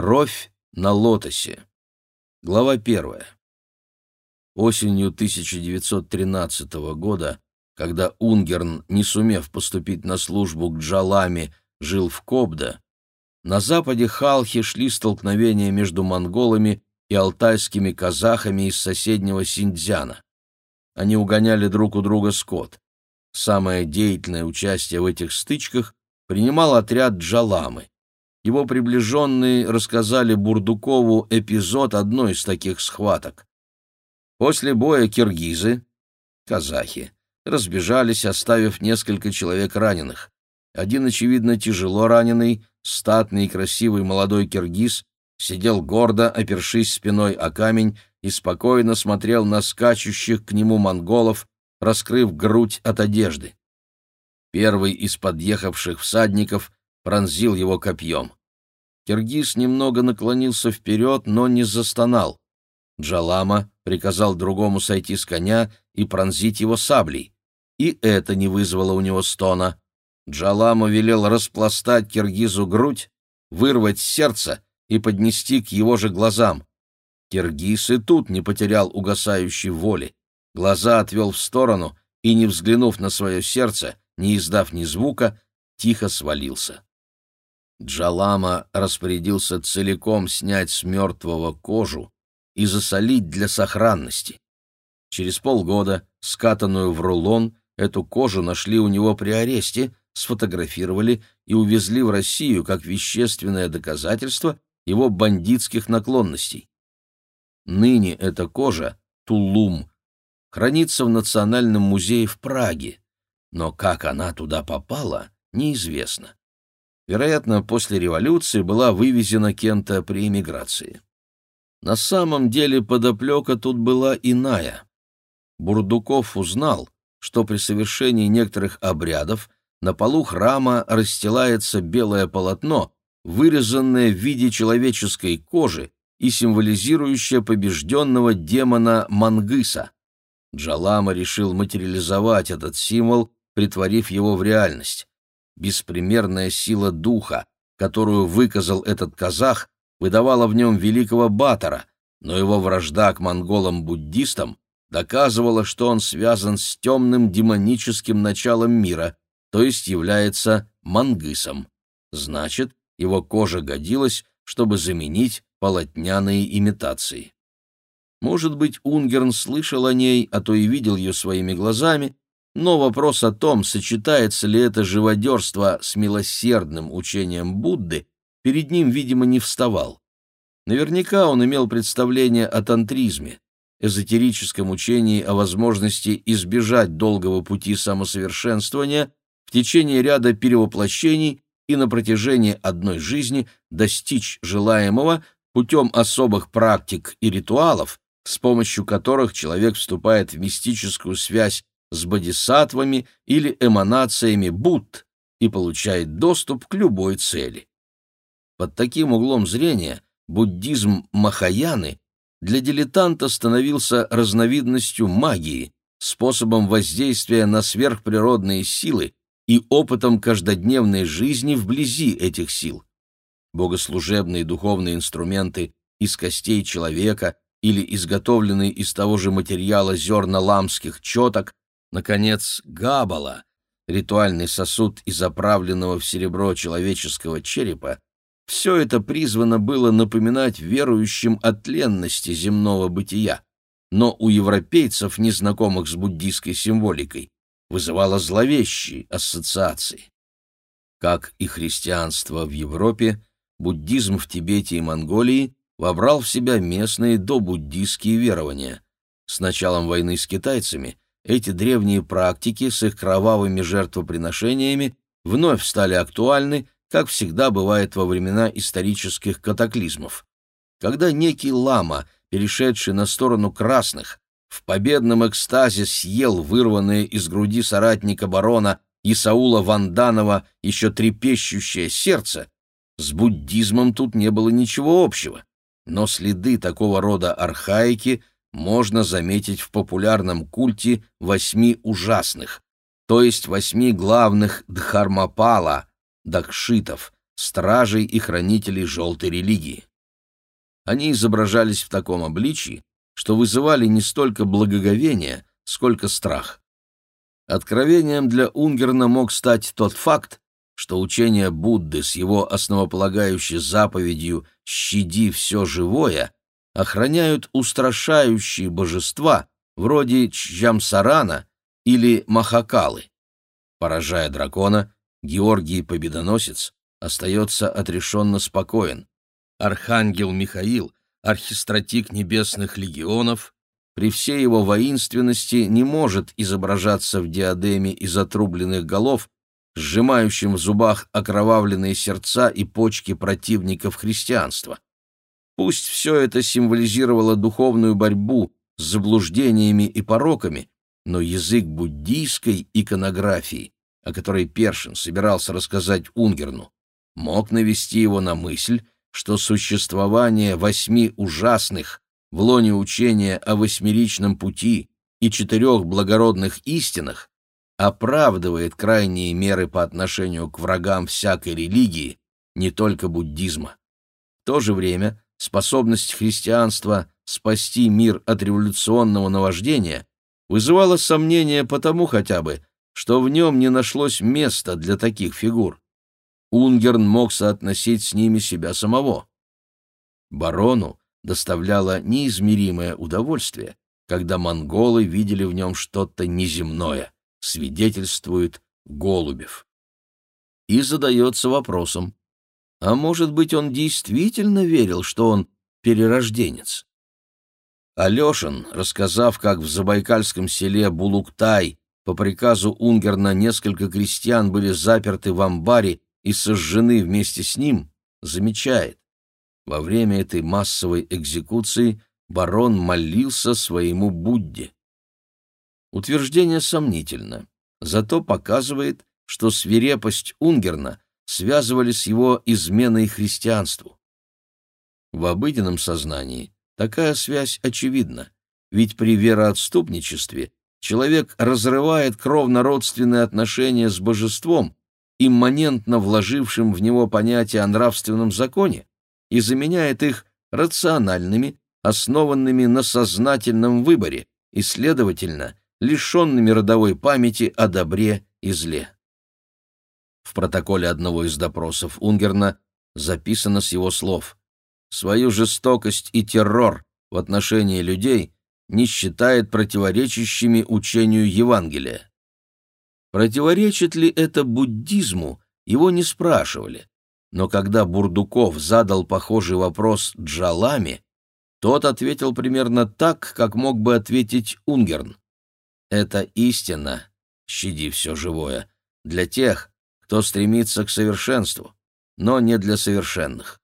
Кровь на лотосе. Глава первая. Осенью 1913 года, когда Унгерн, не сумев поступить на службу к Джалами, жил в Кобда, на западе Халхи шли столкновения между монголами и алтайскими казахами из соседнего Синдзяна. Они угоняли друг у друга скот. Самое деятельное участие в этих стычках принимал отряд Джаламы. Его приближенные рассказали Бурдукову эпизод одной из таких схваток. После боя киргизы, казахи, разбежались, оставив несколько человек раненых. Один, очевидно, тяжело раненый, статный и красивый молодой киргиз, сидел гордо, опершись спиной о камень, и спокойно смотрел на скачущих к нему монголов, раскрыв грудь от одежды. Первый из подъехавших всадников пронзил его копьем. Киргиз немного наклонился вперед, но не застонал. Джалама приказал другому сойти с коня и пронзить его саблей. И это не вызвало у него стона. Джалама велел распластать Киргизу грудь, вырвать сердце и поднести к его же глазам. Киргиз и тут не потерял угасающей воли. Глаза отвел в сторону и, не взглянув на свое сердце, не издав ни звука, тихо свалился. Джалама распорядился целиком снять с мертвого кожу и засолить для сохранности. Через полгода, скатанную в рулон, эту кожу нашли у него при аресте, сфотографировали и увезли в Россию как вещественное доказательство его бандитских наклонностей. Ныне эта кожа, тулум, хранится в Национальном музее в Праге, но как она туда попала, неизвестно вероятно, после революции была вывезена Кента при эмиграции. На самом деле подоплека тут была иная. Бурдуков узнал, что при совершении некоторых обрядов на полу храма расстилается белое полотно, вырезанное в виде человеческой кожи и символизирующее побежденного демона Мангыса. Джалама решил материализовать этот символ, притворив его в реальность. Беспримерная сила духа, которую выказал этот казах, выдавала в нем великого Батора, но его вражда к монголам-буддистам доказывала, что он связан с темным демоническим началом мира, то есть является мангысом. Значит, его кожа годилась, чтобы заменить полотняные имитации. Может быть, Унгерн слышал о ней, а то и видел ее своими глазами, но вопрос о том, сочетается ли это живодерство с милосердным учением Будды, перед ним, видимо, не вставал. Наверняка он имел представление о тантризме, эзотерическом учении о возможности избежать долгого пути самосовершенствования в течение ряда перевоплощений и на протяжении одной жизни достичь желаемого путем особых практик и ритуалов, с помощью которых человек вступает в мистическую связь с бодисаттвами или эманациями Будд и получает доступ к любой цели. Под таким углом зрения буддизм Махаяны для дилетанта становился разновидностью магии, способом воздействия на сверхприродные силы и опытом каждодневной жизни вблизи этих сил. Богослужебные духовные инструменты из костей человека или изготовленные из того же материала зерна ламских четок Наконец, габала, ритуальный сосуд из оправленного в серебро человеческого черепа, все это призвано было напоминать верующим о тленности земного бытия, но у европейцев, незнакомых с буддийской символикой, вызывало зловещие ассоциации. Как и христианство в Европе, буддизм в Тибете и Монголии вобрал в себя местные добуддийские верования. С началом войны с китайцами эти древние практики с их кровавыми жертвоприношениями вновь стали актуальны, как всегда бывает во времена исторических катаклизмов. Когда некий лама, перешедший на сторону красных, в победном экстазе съел вырванное из груди соратника барона Исаула Ванданова еще трепещущее сердце, с буддизмом тут не было ничего общего, но следы такого рода архаики – можно заметить в популярном культе восьми ужасных, то есть восьми главных дхармапала, дакшитов, стражей и хранителей желтой религии. Они изображались в таком обличии, что вызывали не столько благоговение, сколько страх. Откровением для Унгерна мог стать тот факт, что учение Будды с его основополагающей заповедью «щади все живое» охраняют устрашающие божества вроде Чжамсарана или Махакалы. Поражая дракона, Георгий Победоносец остается отрешенно спокоен. Архангел Михаил, архистратик небесных легионов, при всей его воинственности не может изображаться в диадеме из отрубленных голов, сжимающим в зубах окровавленные сердца и почки противников христианства. Пусть все это символизировало духовную борьбу с заблуждениями и пороками, но язык буддийской иконографии, о которой Першин собирался рассказать Унгерну, мог навести его на мысль, что существование восьми ужасных в лоне учения о восьмеричном пути и четырех благородных истинах оправдывает крайние меры по отношению к врагам всякой религии, не только буддизма. В то же время способность христианства спасти мир от революционного наваждения вызывала сомнения потому хотя бы, что в нем не нашлось места для таких фигур. Унгерн мог соотносить с ними себя самого. Барону доставляло неизмеримое удовольствие, когда монголы видели в нем что-то неземное, свидетельствует Голубев. И задается вопросом, а может быть, он действительно верил, что он перерожденец? Алешин, рассказав, как в забайкальском селе Булуктай по приказу Унгерна несколько крестьян были заперты в амбаре и сожжены вместе с ним, замечает. Во время этой массовой экзекуции барон молился своему Будде. Утверждение сомнительно, зато показывает, что свирепость Унгерна связывали с его изменой христианству. В обыденном сознании такая связь очевидна, ведь при вероотступничестве человек разрывает кровно-родственные отношения с божеством, имманентно вложившим в него понятие о нравственном законе, и заменяет их рациональными, основанными на сознательном выборе и, следовательно, лишенными родовой памяти о добре и зле. В протоколе одного из допросов Унгерна записано с его слов «Свою жестокость и террор в отношении людей не считает противоречащими учению Евангелия. Противоречит ли это буддизму, его не спрашивали. Но когда Бурдуков задал похожий вопрос Джалами, тот ответил примерно так, как мог бы ответить Унгерн. «Это истина, щади все живое, для тех, кто стремится к совершенству, но не для совершенных.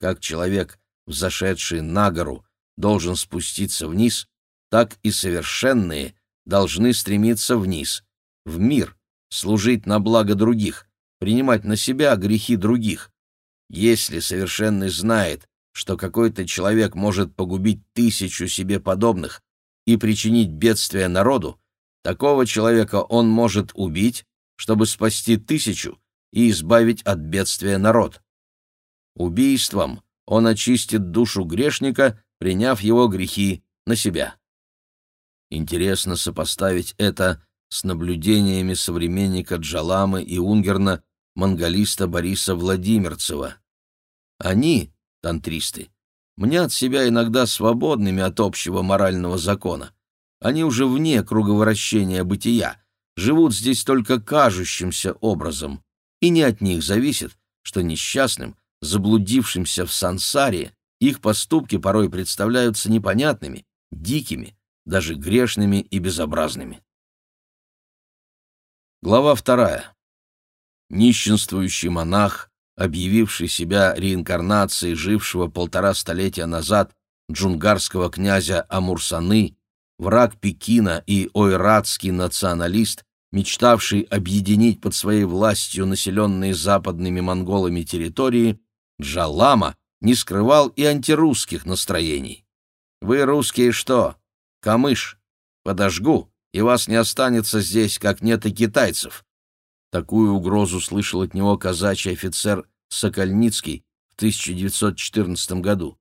Как человек, взошедший на гору, должен спуститься вниз, так и совершенные должны стремиться вниз, в мир, служить на благо других, принимать на себя грехи других. Если совершенный знает, что какой-то человек может погубить тысячу себе подобных и причинить бедствие народу, такого человека он может убить, чтобы спасти тысячу и избавить от бедствия народ. Убийством он очистит душу грешника, приняв его грехи на себя. Интересно сопоставить это с наблюдениями современника Джаламы и Унгерна, монголиста Бориса Владимирцева. Они, тантристы, мнят себя иногда свободными от общего морального закона. Они уже вне круговращения бытия, живут здесь только кажущимся образом, и не от них зависит, что несчастным, заблудившимся в сансаре, их поступки порой представляются непонятными, дикими, даже грешными и безобразными. Глава вторая. Нищенствующий монах, объявивший себя реинкарнацией жившего полтора столетия назад джунгарского князя Амурсаны, враг Пекина и ойратский националист, мечтавший объединить под своей властью населенные западными монголами территории, Джалама не скрывал и антирусских настроений. «Вы, русские, что? Камыш? Подожгу, и вас не останется здесь, как нет и китайцев». Такую угрозу слышал от него казачий офицер Сокольницкий в 1914 году.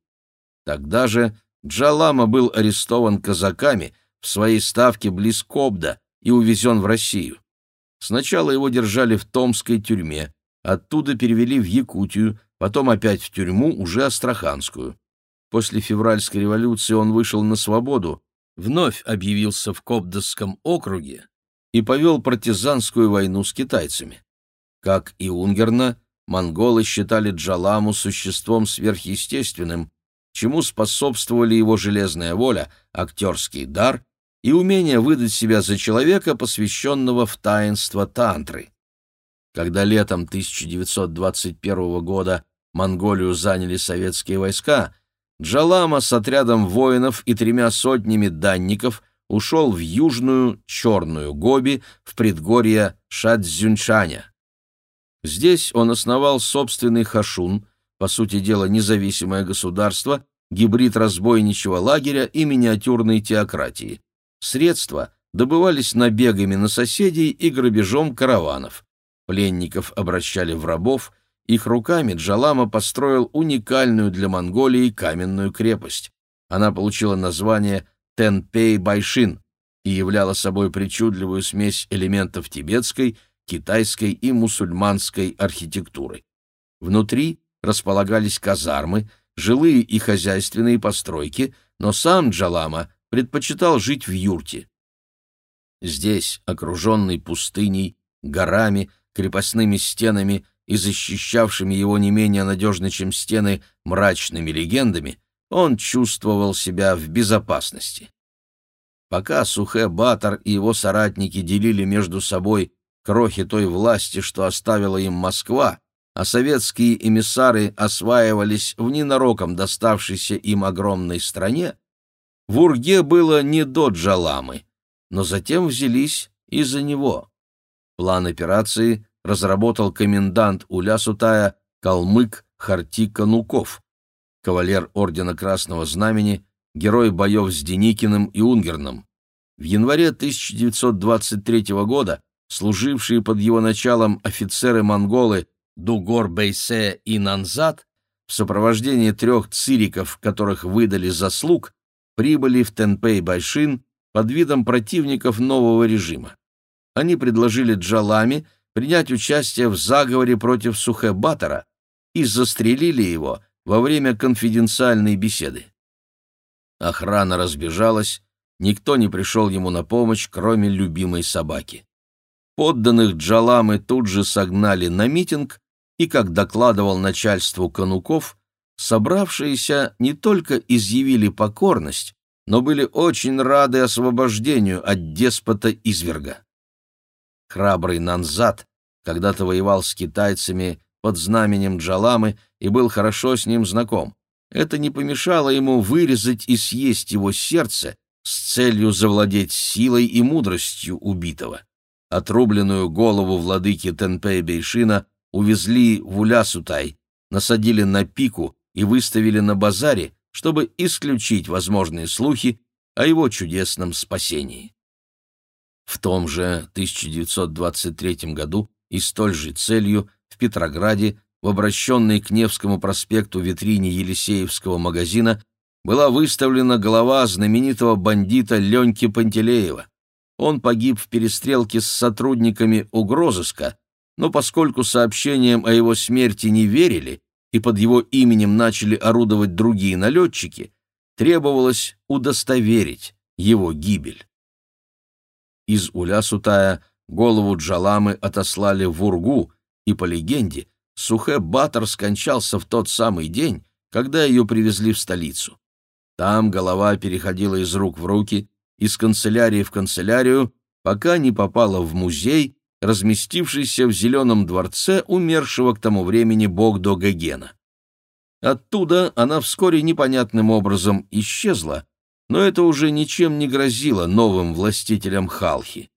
Тогда же Джалама был арестован казаками в своей ставке близ Кобда и увезен в Россию. Сначала его держали в Томской тюрьме, оттуда перевели в Якутию, потом опять в тюрьму, уже Астраханскую. После февральской революции он вышел на свободу, вновь объявился в Кобдасском округе и повел партизанскую войну с китайцами. Как и Унгерна, монголы считали Джаламу существом сверхъестественным, чему способствовали его железная воля, актерский дар и умение выдать себя за человека, посвященного в таинство тантры. Когда летом 1921 года Монголию заняли советские войска, Джалама с отрядом воинов и тремя сотнями данников ушел в южную Черную Гоби в предгорье Шадзюньшаня. Здесь он основал собственный хашун, по сути дела независимое государство, гибрид разбойничьего лагеря и миниатюрной теократии. Средства добывались набегами на соседей и грабежом караванов. Пленников обращали в рабов – их руками Джалама построил уникальную для Монголии каменную крепость. Она получила название Тенпей-Байшин и являла собой причудливую смесь элементов тибетской, китайской и мусульманской архитектуры. Внутри располагались казармы, жилые и хозяйственные постройки, но сам Джалама предпочитал жить в юрте. Здесь, окруженный пустыней, горами, крепостными стенами, и защищавшими его не менее надежно, чем стены, мрачными легендами, он чувствовал себя в безопасности. Пока Сухе Батор и его соратники делили между собой крохи той власти, что оставила им Москва, а советские эмиссары осваивались в ненароком доставшейся им огромной стране, в Урге было не до Джаламы, но затем взялись и за него. План операции разработал комендант Улясутая Калмык Харти Кануков, кавалер Ордена Красного Знамени, герой боев с Деникиным и Унгерном. В январе 1923 года служившие под его началом офицеры-монголы Дугор Бейсе и Нанзат в сопровождении трех цириков, которых выдали заслуг, прибыли в Тенпей-Байшин под видом противников нового режима. Они предложили Джалами принять участие в заговоре против Сухебатора и застрелили его во время конфиденциальной беседы. Охрана разбежалась, никто не пришел ему на помощь, кроме любимой собаки. Подданных Джаламы тут же согнали на митинг, и, как докладывал начальству Кануков, собравшиеся не только изъявили покорность, но были очень рады освобождению от деспота-изверга. Храбрый Нанзат когда-то воевал с китайцами под знаменем Джаламы и был хорошо с ним знаком. Это не помешало ему вырезать и съесть его сердце с целью завладеть силой и мудростью убитого. Отрубленную голову владыки Тенпей Бейшина увезли в Улясутай, насадили на пику и выставили на базаре, чтобы исключить возможные слухи о его чудесном спасении. В том же 1923 году и столь же целью в Петрограде в обращенной к Невскому проспекту витрине Елисеевского магазина была выставлена голова знаменитого бандита Леньки Пантелеева. Он погиб в перестрелке с сотрудниками угрозыска, но поскольку сообщениям о его смерти не верили и под его именем начали орудовать другие налетчики, требовалось удостоверить его гибель. Из Уля-Сутая голову Джаламы отослали в Ургу, и, по легенде, Сухе Батор скончался в тот самый день, когда ее привезли в столицу. Там голова переходила из рук в руки, из канцелярии в канцелярию, пока не попала в музей, разместившийся в Зеленом дворце умершего к тому времени Богдо Гогена. Оттуда она вскоре непонятным образом исчезла, но это уже ничем не грозило новым властителям Халхи.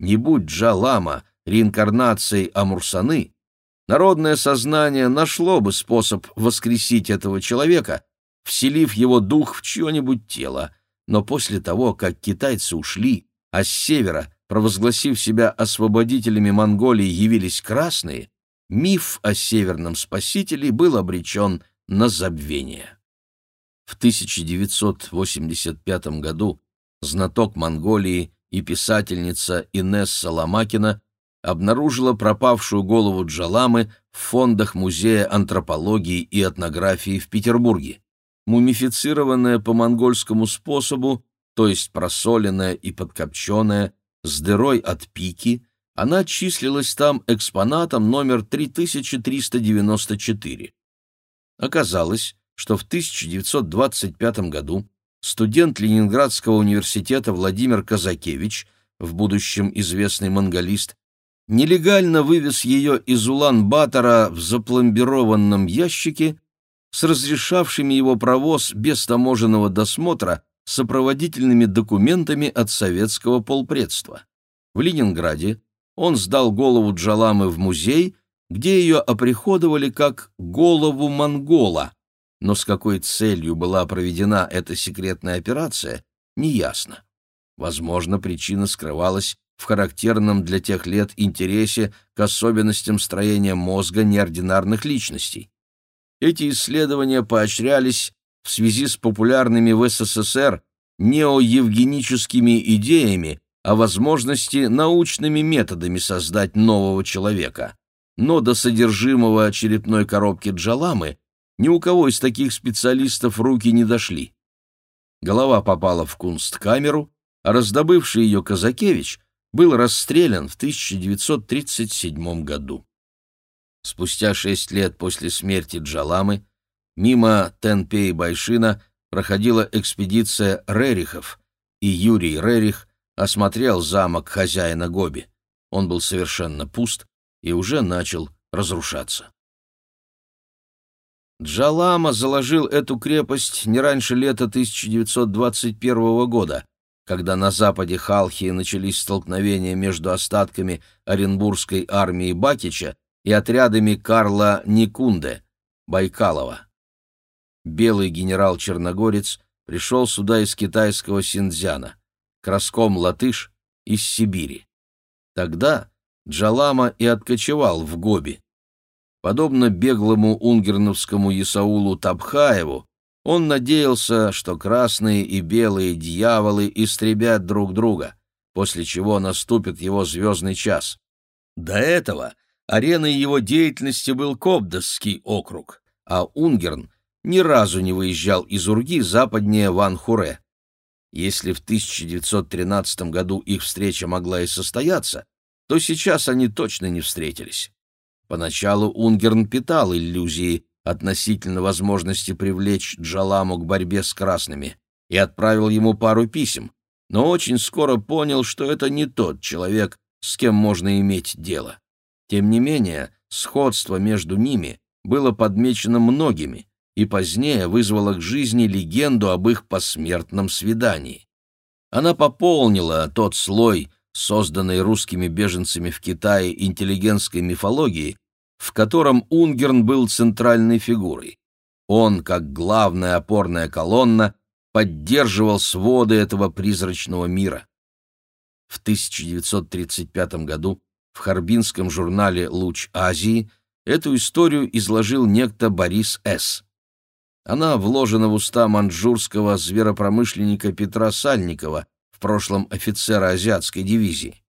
Не будь Джалама реинкарнацией Амурсаны, народное сознание нашло бы способ воскресить этого человека, вселив его дух в чье-нибудь тело, но после того, как китайцы ушли, а с севера, провозгласив себя освободителями Монголии, явились красные, миф о северном спасителе был обречен на забвение. В 1985 году знаток Монголии и писательница Инесса Ломакина обнаружила пропавшую голову Джаламы в фондах Музея антропологии и этнографии в Петербурге. Мумифицированная по монгольскому способу, то есть просоленная и подкопченная, с дырой от пики, она числилась там экспонатом номер 3394. Оказалось, что в 1925 году студент Ленинградского университета Владимир Казакевич, в будущем известный монголист, нелегально вывез ее из Улан-Батора в запломбированном ящике с разрешавшими его провоз без таможенного досмотра сопроводительными документами от советского полпредства. В Ленинграде он сдал голову Джаламы в музей, где ее оприходовали как «голову монгола», но с какой целью была проведена эта секретная операция, неясно. Возможно, причина скрывалась в характерном для тех лет интересе к особенностям строения мозга неординарных личностей. Эти исследования поощрялись в связи с популярными в СССР неоевгеническими идеями о возможности научными методами создать нового человека. Но до содержимого черепной коробки Джаламы ни у кого из таких специалистов руки не дошли. Голова попала в кунсткамеру, а раздобывший ее Казакевич был расстрелян в 1937 году. Спустя шесть лет после смерти Джаламы мимо Тенпей Байшина проходила экспедиция Рерихов, и Юрий Рерих осмотрел замок хозяина Гоби. Он был совершенно пуст и уже начал разрушаться. Джалама заложил эту крепость не раньше лета 1921 года, когда на западе Халхии начались столкновения между остатками Оренбургской армии Бакича и отрядами Карла Никунде, Байкалова. Белый генерал-черногорец пришел сюда из китайского Синдзяна, Краском Латыш из Сибири. Тогда Джалама и откочевал в Гоби. Подобно беглому унгерновскому Исаулу Табхаеву, он надеялся, что красные и белые дьяволы истребят друг друга, после чего наступит его звездный час. До этого ареной его деятельности был Кобдасский округ, а Унгерн ни разу не выезжал из Урги западнее Ван-Хуре. Если в 1913 году их встреча могла и состояться, то сейчас они точно не встретились. Поначалу Унгерн питал иллюзии относительно возможности привлечь Джаламу к борьбе с красными и отправил ему пару писем, но очень скоро понял, что это не тот человек, с кем можно иметь дело. Тем не менее, сходство между ними было подмечено многими и позднее вызвало к жизни легенду об их посмертном свидании. Она пополнила тот слой, созданный русскими беженцами в Китае интеллигентской мифологии, в котором Унгерн был центральной фигурой. Он, как главная опорная колонна, поддерживал своды этого призрачного мира. В 1935 году в Харбинском журнале «Луч Азии» эту историю изложил некто Борис С. Она вложена в уста маньчжурского зверопромышленника Петра Сальникова, в прошлом офицера азиатской дивизии.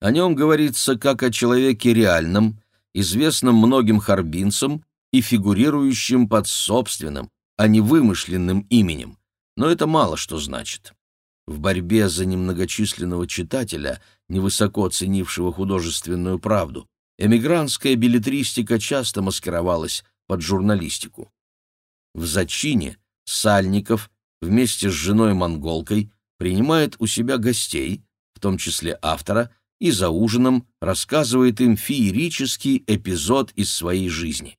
О нем говорится как о человеке реальном, известным многим харбинцам и фигурирующим под собственным, а не вымышленным именем, но это мало что значит. В борьбе за немногочисленного читателя, невысоко ценившего художественную правду, эмигрантская билетристика часто маскировалась под журналистику. В зачине Сальников вместе с женой-монголкой принимает у себя гостей, в том числе автора, и за ужином рассказывает им феерический эпизод из своей жизни.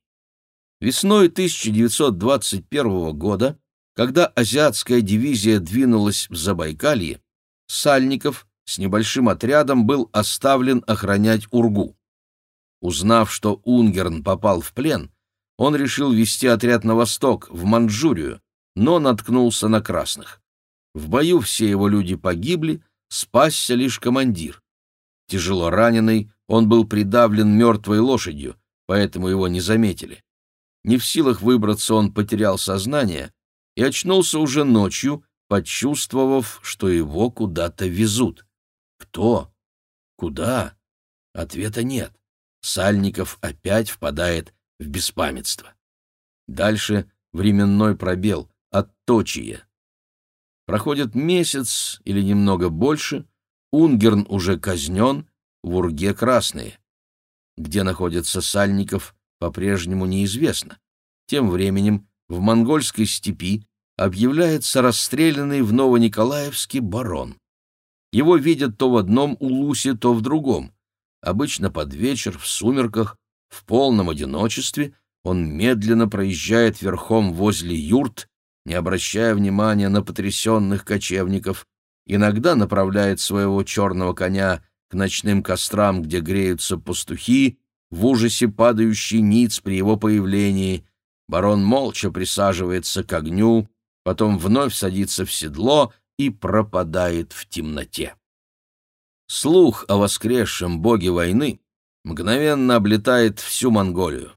Весной 1921 года, когда азиатская дивизия двинулась в Забайкалье, Сальников с небольшим отрядом был оставлен охранять Ургу. Узнав, что Унгерн попал в плен, он решил вести отряд на восток, в Манчжурию, но наткнулся на красных. В бою все его люди погибли, спасся лишь командир. Тяжело раненый, он был придавлен мертвой лошадью, поэтому его не заметили. Не в силах выбраться, он потерял сознание и очнулся уже ночью, почувствовав, что его куда-то везут. Кто? Куда? Ответа нет. Сальников опять впадает в беспамятство. Дальше временной пробел, отточие. Проходит месяц или немного больше, Унгерн уже казнен, в Урге красные. Где находится Сальников, по-прежнему неизвестно. Тем временем в монгольской степи объявляется расстрелянный в Новониколаевске барон. Его видят то в одном улусе, то в другом. Обычно под вечер, в сумерках, в полном одиночестве он медленно проезжает верхом возле юрт, не обращая внимания на потрясенных кочевников, иногда направляет своего черного коня к ночным кострам, где греются пастухи, в ужасе падающий ниц при его появлении. Барон молча присаживается к огню, потом вновь садится в седло и пропадает в темноте. Слух о воскресшем боге войны мгновенно облетает всю Монголию.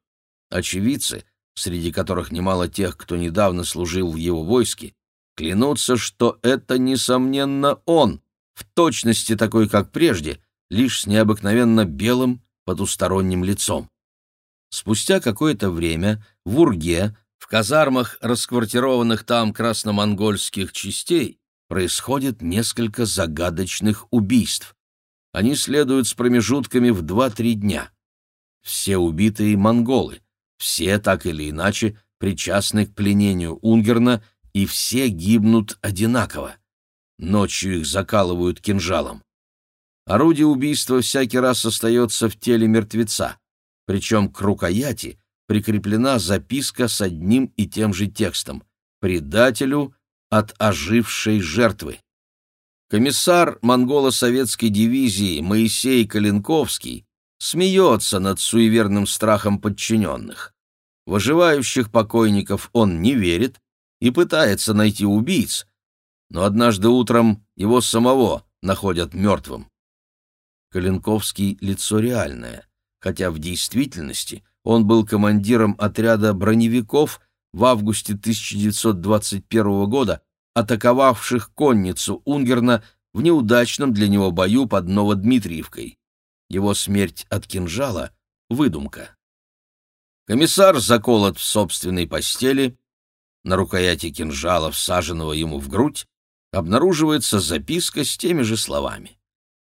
Очевидцы, среди которых немало тех, кто недавно служил в его войске, клянутся, что это, несомненно, он, в точности такой, как прежде, лишь с необыкновенно белым потусторонним лицом. Спустя какое-то время в Урге, в казармах расквартированных там красномонгольских частей, происходит несколько загадочных убийств. Они следуют с промежутками в 2-3 дня. Все убитые монголы, все так или иначе причастны к пленению Унгерна, и все гибнут одинаково. Ночью их закалывают кинжалом. Орудие убийства всякий раз остается в теле мертвеца, причем к рукояти прикреплена записка с одним и тем же текстом «Предателю от ожившей жертвы». Комиссар монголо-советской дивизии Моисей Калинковский смеется над суеверным страхом подчиненных. В оживающих покойников он не верит и пытается найти убийц, но однажды утром его самого находят мертвым. Калинковский — лицо реальное, хотя в действительности он был командиром отряда броневиков в августе 1921 года, атаковавших конницу Унгерна в неудачном для него бою под Новодмитриевкой. Его смерть от кинжала — выдумка. Комиссар заколот в собственной постели, на рукояти кинжала, всаженного ему в грудь, обнаруживается записка с теми же словами.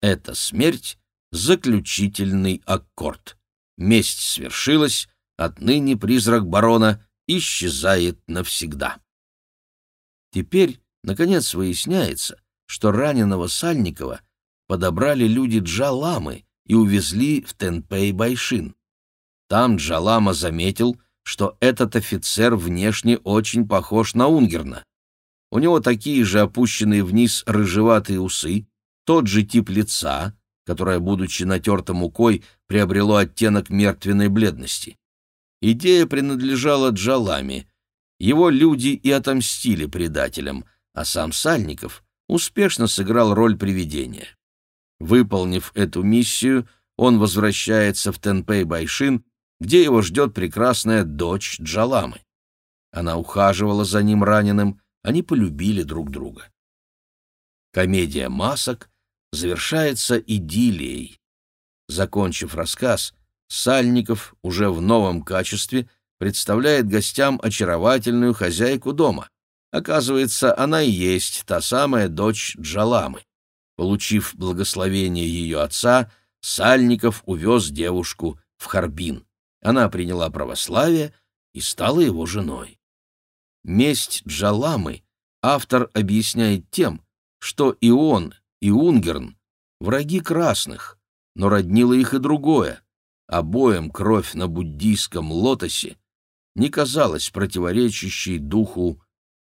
«Это смерть — заключительный аккорд. Месть свершилась, отныне призрак барона исчезает навсегда». Теперь, наконец, выясняется, что раненого Сальникова подобрали люди Джаламы и увезли в Тенпей-Байшин. Там Джалама заметил, что этот офицер внешне очень похож на Унгерна. У него такие же опущенные вниз рыжеватые усы, тот же тип лица, которое, будучи натертым мукой, приобрело оттенок мертвенной бледности. Идея принадлежала Джалами. Его люди и отомстили предателям, а сам Сальников успешно сыграл роль привидения. Выполнив эту миссию, он возвращается в Тенпей-Байшин, где его ждет прекрасная дочь Джаламы. Она ухаживала за ним раненым, они полюбили друг друга. Комедия масок завершается идиллией. Закончив рассказ, Сальников уже в новом качестве представляет гостям очаровательную хозяйку дома. Оказывается, она и есть та самая дочь Джаламы. Получив благословение ее отца, Сальников увез девушку в Харбин. Она приняла православие и стала его женой. Месть Джаламы автор объясняет тем, что и он, и Унгерн — враги красных, но роднило их и другое. Обоим кровь на буддийском лотосе не казалась противоречащей духу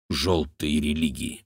желтой религии.